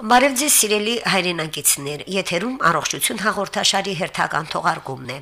Բարև ձեզ սիրելի հայրենակիցներ, եթերում առողջություն հաղորդաշարի հերթական թողարկումն է։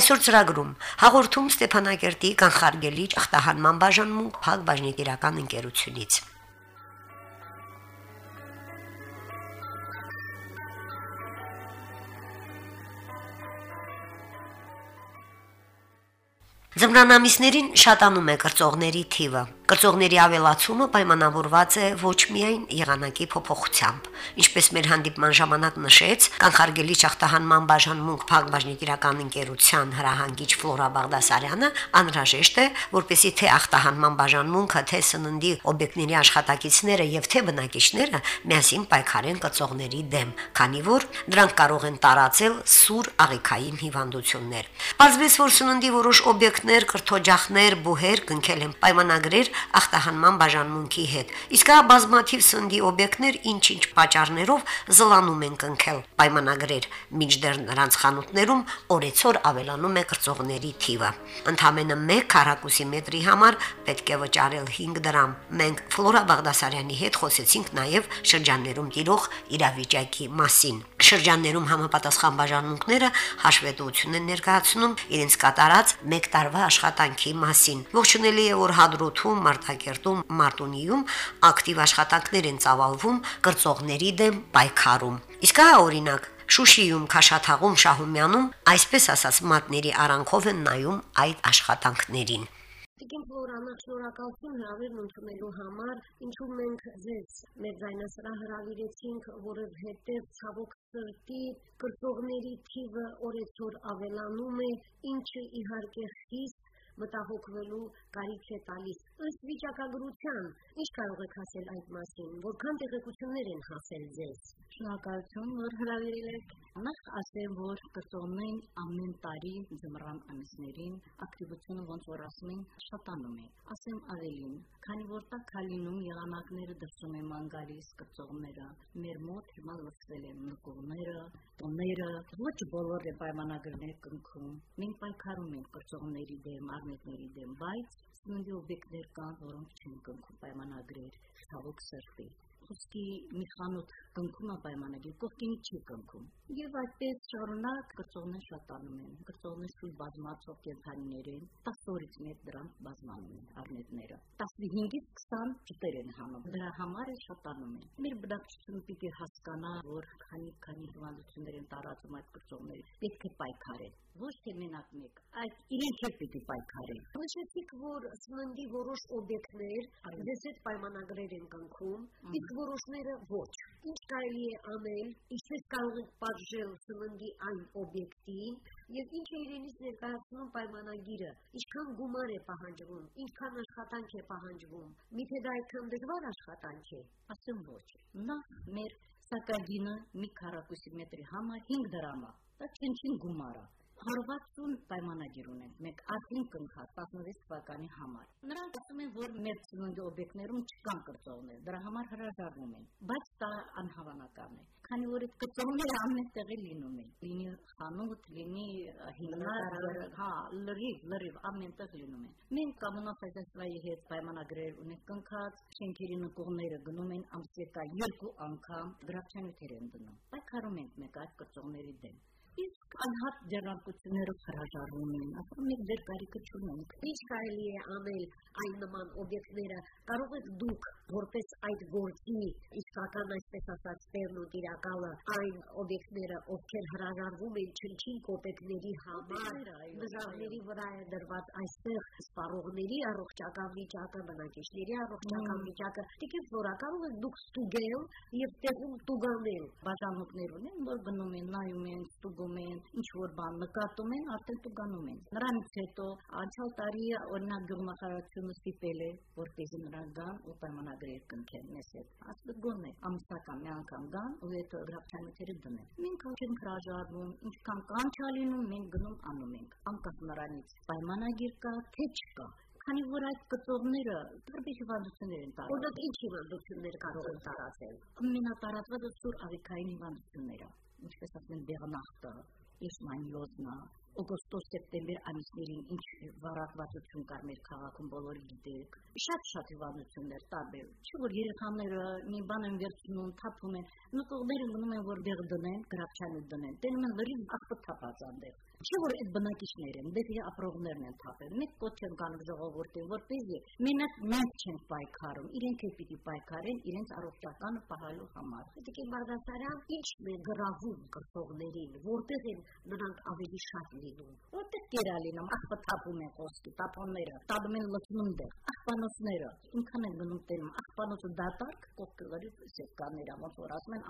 Այսօր ծրագրում. հաղորդում Ստեփանակերտի կանխարգելիչ ախտահանման բաժանմունք Փակ բաժնետիրական ընկերությունից։ Ձմրանամիսներին շատանում է կրծողների թիվը։ Կրծողների ավելացումը պայմանավորված է ոչ միայն եղանակի փոփոխությամբ, ինչպես մեր հանդիպման ժամանակ նշեց կանխարգելի չախտահանման բաժանմունք Փակբաժնետիրական ընկերության հրահանգիչ Ֆլորա Բաղդասարյանը, անհրաժեշտ է, որպեսի թե ախտահանման բաժանմունքը, թե սննդի օբյեկտների աշխատակիցները եւ թե բնակիչները միասին պայքարեն կրծողների դեմ, քանի որ դրանք կարող են տարածել սուր աղիքային հիվանդություններ։ Պարզվեց, որ սննդի որոշ օբյեկտներ, կրթօջախներ, բուհեր կնքել են պայմանագրեր ախտահանման բաժանմունքի հետ։ Իսկ հա բազմաթիվ սնդի օբյեկտներ ինչ-ինչ պատճառներով զլանում են կնքել պայմանագրեր, մինչդեռ նրանց խանութներում օրեցօր ավելանում է կրծողների թիվը։ Ընդամենը 1 քառակուսի մետրի համար պետք է վճարել 5 դրամ։ Մենք Ֆլորա Բաղդասարյանի հետ խոսեցինք նաև շրջաններում տիրող իրավիճակի մասին։ Շրջաններում համապատասխան բաժանմունքները հաշվետվություն են ներկայացնում իրենց կատարած 1 տարվա աշխատանքի մասին։ Ողջունելի է, որ Հադրութում Մարտակերտում, Մարտունիում ակտիվ աշխատանքներ են ծավալվում կրծողների դեմ պայքարում։ Իսկ հա օրինակ Շուշիում, Քաշաթաղում, Շահումյանում, այսպես ասած, մատների արանքով են նայում այդ աշխատանքներին։ Տիկին Ֆլորանա, շնորհակալություն հրավերն ընդունելու համար, ինչու մենք ձեզ մեր զայնասրա հրավիրեցինք, որովհետև ցավոք սրտի կրծողների թիվը օրեցօր ավելանում է, ինչը իհարկե խիստ մտահոգվելու կարիք է տալիս։ Ըստ վիճակագրության, ինչ կարող եք ասել այդ մասին, որքան տեղեկություններ են հասել ձեզ։ Շնորհակալություն, որ հրավիրել եք։ Նախ ասեմ, որ կրծողներն ամեն տարի ձմռան ամիսներին ակտիվությունը ոնց որ ասում են շատանում է։ Ասեմ ավելին, քանի որ տա քալինում եղանակները դրսում են ման գալիս կրծողները, մեր մոտ հիմա լսել են նկողները, տոները, ոչ բոլորը պայմանագրներ կնքում։ Մենք պայքարում ենք կրծողների դեմ, արմետների դեմ, բայց սննդի օբյեկտներ կան, որոնք չեն կնքում պայմանագրեր, ցավոք սրտի խոսքի մի խանութ կնքում է պայմանագիր, կողքինի չի կնքում։ Եվ այդպես շարունակ կրծողներ շատանում են։ Կրծողներ սուր բազմացող կենթանիներ են, 10 օրից մեկ դրանք բազմանում են առնետները։ 15-ից 20 ճտեր են հանում։ Դրա համար է շատանում են։ Մեր բնակչությունը պիտի հասկանա, որ քանի քանի հիվանդություններ են տարածում այդ կրծողները։ Պետք է պայքարել ոչ թե մենակ մեկ, այլ իրենք էլ պիտի պայքարեն։ Նշեցիք, որ սննդի որոշ օբյեկտներ այդ պայմանագրեր են կնքում, իսկ որոշները ոչ։ Ինչ կարելի է անել, ինչպես կարող եք պատժել սննդի այն օբյեկտին եւ ինչ է իրենից ներկայացնում պայմանագիրը, ինչքան գումար է պահանջվում, ինչքան աշխատանք է պահանջվում։ Միթե դա այդքան դժվար աշխատանք է։ Ասեմ ոչ։ Նախ մեր սակագինը մի քառակուսի մետրի համար 5 դրամ է։ Դա չնչին գումար է 160 պայմանագիր ունենք մենք արդեն կնքած 16 թվականի համար։ Նրանք ասում են, որ մեր ծննդի օբյեկտներում չկան կրծողներ, դրա համար հրաժարվում են, բայց դա անհավանական է, քանի որ այդ կրծողները ամեն տեղի լինում են։ Լինի խանութ, լինի հիմնարան, հա, լրիվ, լրիվ ամենտեղ լինում են։ Մենք հայտարարի հետ պայմանագրեր ունենք կնքած, շենքերի նկողները գնում են ամսեկա երկու անգամ, գրավչանյութեր են դնում։ Պայքարում ենք մեկ այդ կրծողների դեմ անհատ ձեռնարկություններով հրաժարվում են, ասում եք դեր կարիքը չունենք։ Ինչ կարելի է անել այն նման օբյեկտները, կարող եք դուք որպես այդ գործի իսկական այսպես ասած տերն ու տիրակալը այն օբյեկտները, ովքեր հրաժարվում են չնչին կոպեկների համար, նժարների վրա է դրված այստեղ սպառողների առողջական վիճակը, բնակիչների առողջական վիճակը, դիքից որա կարող եք դուք ստուգել եւ տեղում տուգանել։ Բաժանումներ ունեն, որ գնում են, նայում են, ստուգում նկատում են, ինչ որ բան նկատում են, արդեն տուգանում են։ Նրանից հետո անցյալ տարի օրինակ գյուղնախարարությունը ստիպել է, որպեսզի նրանք գան ու պայմանագրեր կնքեն մեզ հետ։ Ասում գոնե ամսական մի անգամ գան ու այդ գրապչանները դնեն։ Մենք չենք հրաժարվում, ինչքան կանչալինում մենք գնում անում ենք։ Անկախ նրանից պայմանագիր կա, թե չկա քանի որ այդ կծողները տարբեր հիվանդություններ են տարածում։ Որոնք ինչ հիվանդություններ կարող են տարածել։ Ամենատարածվածը սուր աղիքային հիվանդությունները ինչպես ասում են բեղնախտը, իշմանիոզնա, օգոստոս-սեպտեմբեր ամիսներին ինչ վարակվածություն կար մեր քաղաքում բոլորը գիտեք։ Շատ-շատ հիվանդություններ տարբեր։ Չէ՞ որ երեխաները մի բան են վերցնում, թափում են, նկողները մնում են որ դեղ դնեն, գրապչանը դնեն։ Տենում են լրիվ աղբտ թափած անդեղ։ Չէ որ այդ բնակիչներ են, դեպի ապրողներն են թափել։ Մեկ կոչ են կանում ժողովրդին, որպեսզի մենակ մենք չենք պայքարում, իրենք էլ պիտի պայքարեն իրենց առողջականը պահալու համար։ Դեկին Մարգասարյան ի՞նչն է գրավում կրթողներին, որտեղ են նրանք ավելի շատ լինում։ Որտեղ կերա լինում, ախպը թափում են խոսքի, տապոնները, տալում են լցնում դեր, աղբանոցները, ինքան են գնում տենում, աղբանոցը դատարկ, կողքերի սեփկաները, ոնց որ ասում են,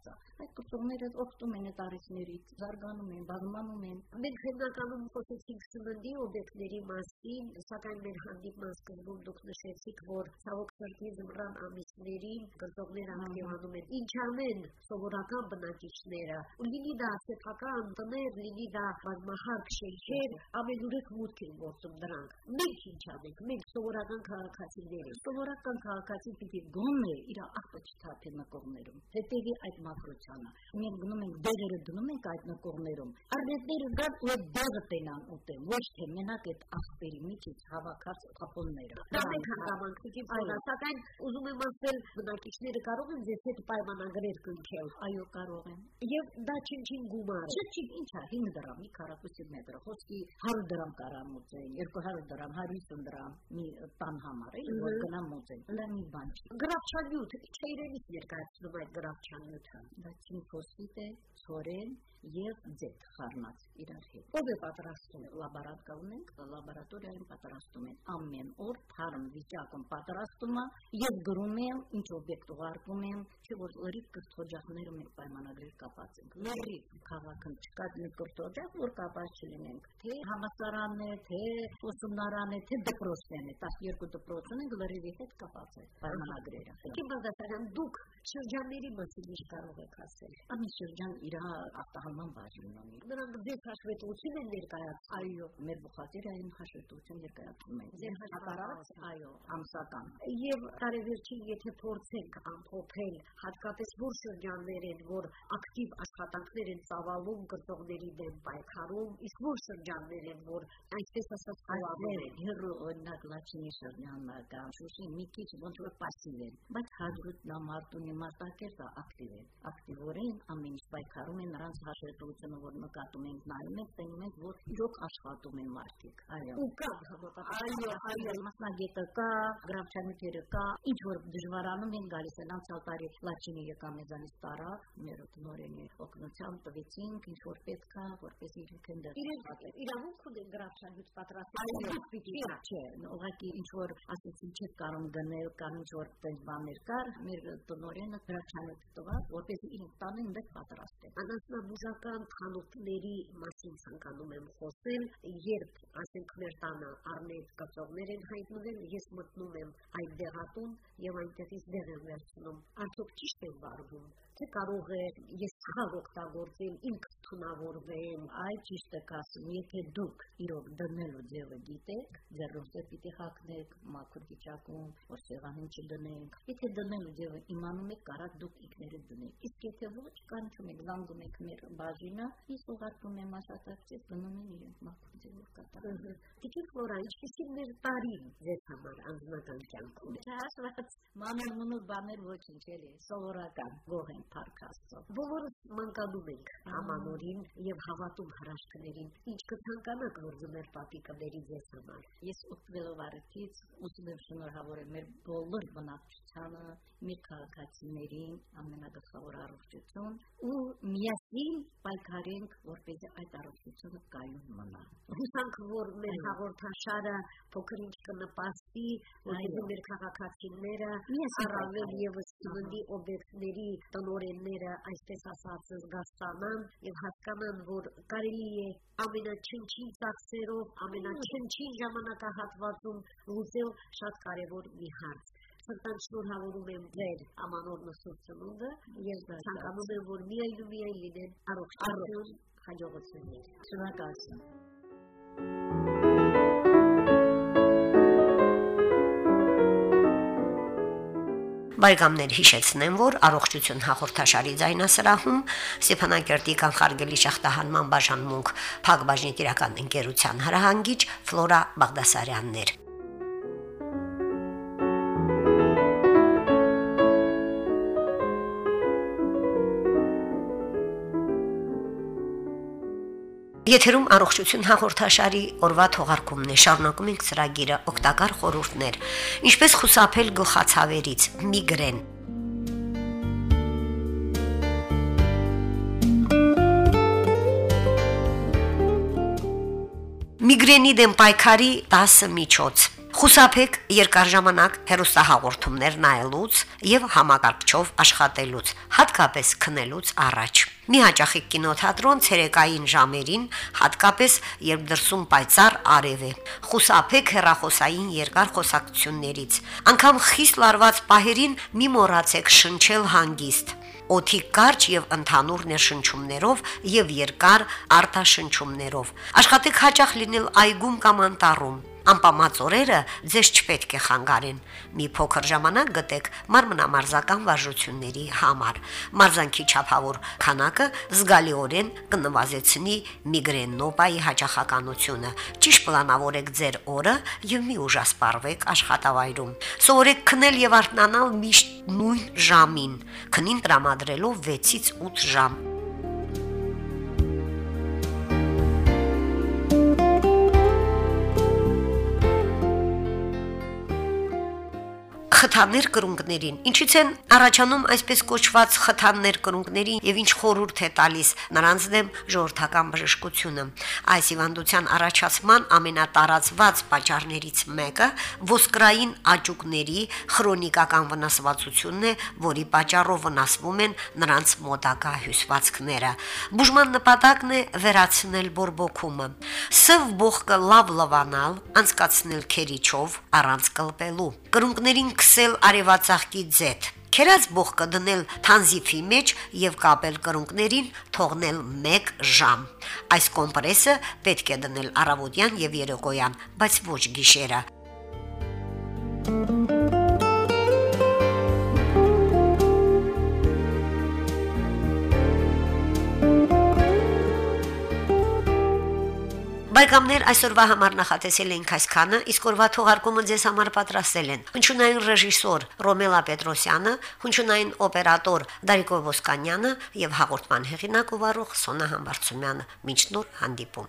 է։ Այդ կրթողները օգտում են այդ արիցներից, զարգանում են, բազմանում են, Մենք հիմնականում խոսեցինք սննդի օբյեկտների մասին, սակայն մեր հանդիպման սկզբում դուք նշեցիք, որ ցավոք սրտի զմռան ամիսներին կրծողներ ակտիվանում են։ Ինչ անեն սովորական բնակիչները։ Լինի դա սեփական տներ, լինի դա բազմահարկ շենքեր, ամենուրեք մուտք են գործում դրանք։ Մենք ինչ անենք, մենք սովորական քաղաքացիները։ Սովորական քաղաքացին պիտի գոնե իր աղբը չթափի նկողներում։ Հետևի այդ մակրությանը։ Մենք գնում ենք դերերը դնում ենք այդ նկողներում։ Արդետները գան ու դեղը տենան ուտեն, ոչ թե մենակ այդ աղբերի միջից հավաքած կապոնները։ Դա մեկ հանգամանք պիտի փոխա, սակայն ուզում եմ ասել, բնակիչները կարող են ձեզ հետ պայմանագրեր կնքել։ Այո, կարող են։ Եվ դա չին-չին գումար։ Չի, ինչա, 5 դրամ, քառակուսի մետր, խոսքի 100 դրամ կարամ ուծեն, 200 դրամ, 150 դրամ մի տան համար, էլի որ գնամ ուծեն։ Դա մի բան չի։ Գրավչանյութ, չէ իրենից ներկայացնում այդ գրավչանյութը։ Դա չի ֆոսֆիտ է, ցորեն եւ ձեթ խառնած իրար հետ։ Ո՞վ է պատրաստում։ Լաբորատորիա ունենք, լաբորատորիայում պատրաստում են ամեն օր թարմ վիճակում պատրաստում է եւ գրում են ինչ օբյեկտ ուղարկում են, չէ որ լրիվ կրթօջախները մենք պայմանագրեր կապած ենք։ Լրիվ քաղաքում չկա մի կրթօջախ, որ կապած չլինենք, թե համասարանն է, թե ուսումնարանն է, թե դպրոցն է, 12 դպրոց ունենք լրիվի հետ կապած է պայմանագրերը։ Իքի բազասարան դուք շրջանների մասին ինչ կարող եք ասել։ Ամեն շրջան իր արտահանման բաժին ունի։ Նրանք ձեր հաշվետվություն են ներկայացնում։ Այո, մեր բուխալտերային հաշվետվություն ներկայացնում են։ Ձեր հաշվարած, այո, ամսական։ Եվ տարեվերջին եթե փորձենք ամփոփել, հատկապես որ շրջաններ են, որ ակտիվ աշխատանքներ են ծավալում կրծողների դեմ պայքարում, իսկ որ շրջաններ են, որ այսպես ասած խորավել են։ Հերո օրինակ Լաչինի շրջանն կամ Շուշի մի քիչ ոնց որ пассив են, բայց հաջորդ նա մարտունի մարտակերտը ակտիվ են։ Ակտիվորեն ամեն ինչ պայքարում են նրանց հաշվետվությունը, որ նկատում ենք, նայում ենք, տենում ենք, որ իրոք աշխատում են մարդիկ։ Այո։ Ու կա համապատասխան։ Այո, այո, մասնագետը կա, գրավչանյութերը կա, ինչ որ դժվարանում են գալիս են անցյալ տարի Լաչինի եկա մեզանից տարա, մեր տնորենի օգնությամբ տվեցինք, ինչ որ պետք է, որպես իրենք են դեռ։ Իրենք իրավունք ունեն գրավչանյութ պատրաստել։ Այո, պիտի, չէ, ուղղակի ինչ որ ասեցին չէ կարող գնել կամ ինչ որ տես բաներ կար, մեր տնորենը գրավչանյութ տված, որպես իրենք տանեն դեռ պատրաստել։ Անասնաբուժական խանութների մասին ցանկանում եմ խոսել, երբ ասենք մեր տանը առնետ կծողներ են հայտնվել, ես մտնում եմ այդ դեղատուն եւ այնտեղից դեղ եմ վերցնում։ Արդյոք ճիշտ է վարվում թե կարող է ես ցավ օգտագործել ինքս թունավորվեմ այ ճիշտ է ասում եթե դուք իրոք դնելու ձևը գիտեք ձեռով պիտի հակնեք մաքուր վիճակում որ սեղանին չդնենք եթե դնելու ձևը իմանում եք կարա դուք ինքներդ դնեք իսկ եթե ոչ կանչում եք զանգում եք մեր բաժինը ես ուղարկում եմ աշխատակցից դնում են իրենք մաքուր ձևով կատարում Տիկին Ֆլորա, ինչպեսին մեր տարին ձեզ համար անձնական կյանքում։ Չհաշված մանր մունուր բաներ ոչինչ էլի, սովորական գող են փառք Աստծո։ Բոլորս մանկանում ենք ամանորին եւ հավատում հրաշքներին։ Ինչ կցանկանաք, որ ձմեր պապիկը բերի ձեզ համար։ Ես օգտվելով առիթից ուզում եմ շնորհավորել մեր բոլոր բնակչությանը, մեր քաղաքացիներին ամենագլխավոր առողջություն ու միասին պայքարենք, որպեսզի այդ առողջությունը կայուն մնա։ Հուսանք, որ մեր հաղորդաշարը փոքր-ինչ կնպաստի, որպեսզի մեր քաղաքացիները առավել եւս ծննդի օբյեկտների տնորենները, այսպես ասած, զգաստանան եւ հասկանան, որ կարելի է ամենաչնչին ծախսերով, ամենաչնչին ժամանակահատվածում լուծել շատ կարևոր մի հարց սրտան շնորհավորում եմ ձեր ամանոր նսուր ծնունդը եւ ցանկանում եմ որ միայն ու միայն լինեն առողջություն հաջողություններ շնորհակալություն Բայգամներ հիշեցնեմ, որ առողջություն հաղորդաշարի ձայնասրահում Ստեփանակերտի կանխարգելի շախտահանման բաժանմունք Փակ բաժնետիրական ընկերության հրահանգիչ Ֆլորա Բաղդասարյաններ Եթերում առողջություն հաղորդաշարի օրվա թողարկումն է։ Շարունակում ենք ծրագիրը օգտակար խորհուրդներ։ Ինչպես խուսափել գլխացավերից՝ միգրեն։ Միգրենի դեմ պայքարի 10 միջոց։ Խուսափեք երկար ժամանակ հերոստահաղորդումներ նայելուց եւ համակարգչով աշխատելուց, հատկապես քնելուց առաջ։ Մի հաճախեք կինոթատրոն ցերեկային ժամերին, հատկապես երբ դրսում պայծառ արև է։ Խուսափեք հեռախոսային երկար խոսակցություններից։ Անկամ խիստ լարված պահերին մի մոռացեք շնչել հանգիստ օթի կարճ եւ ընդհանուր ներշնչումներով եւ երկար արտաշնչումներով։ Աշխատեք հաճախ լինել այգում կամ անտառում անպամած օրերը ձեզ չպետք է խանգարեն։ Մի փոքր ժամանակ գտեք մարմնամարզական վարժությունների համար։ Մարզանքի չափավոր քանակը զգալիորեն կնվազեցնի միգրենոպայի հաճախականությունը։ Ճիշտ պլանավորեք ձեր օրը եւ մի ուժասպառվեք աշխատավայրում։ Սովորեք քնել եւ արթնանալ միշտ նույն ժամին, քնին տրամադրելով 6-ից 8 ժամ։ խթաններ կրունկներին։ Ինչից են առաջանում այսպես կոչված խթաններ կրունկներին եւ ինչ խորհուրդ է տալիս նրանց դեմ ժողովրդական բժշկությունը։ Այս հիվանդության առաջացման ամենատարածված պատճառներից մեկը ոսկրային աճուկների քրոնիկական վնասվածությունն է, որի պատճառով վնասվում են նրանց մոտակա հյուսվածքները։ Բուժման նպատակն է վերացնել բորբոքումը։ Սև բողկը լավ լվանալ, անցկացնել քերիչով առանց կլպելու։ Կրունկներին սկսել արևածաղկի ձետ։ Քերած բողկը դնել թանզիֆի մեջ եւ կապել կրունկներին, թողնել 1 ժամ։ Այս կոմպրեսը պետք է դնել առավոտյան եւ երեկոյան, բայց ոչ գիշերը։ Բայկամներ այսօրվա համար նախատեսել ենք այսքանը, իսկ օրվա թողարկումը ձեզ համար պատրաստել են հնչյունային ռեժիսոր Ռոմելա Պետրոսյանը, հնչյունային օպերատոր Դարիկո Ոսկանյանը եւ հաղորդման հեղինակ ու վարող Սոնա Համբարձումյանը։ Մինչ նոր հանդիպում։